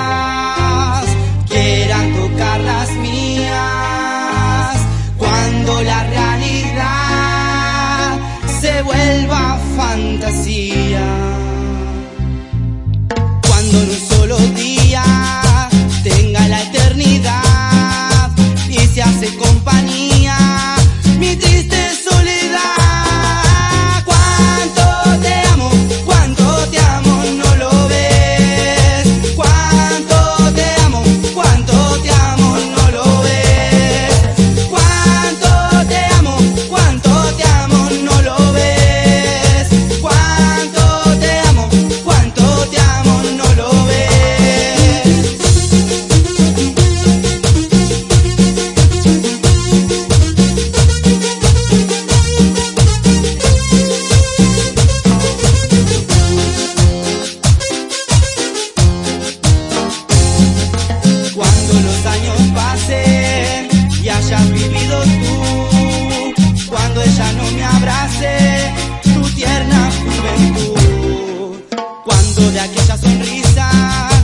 mías, quieran tocar las mías, cuando la realidad se vuelva fantasía. de aquella sonrisa.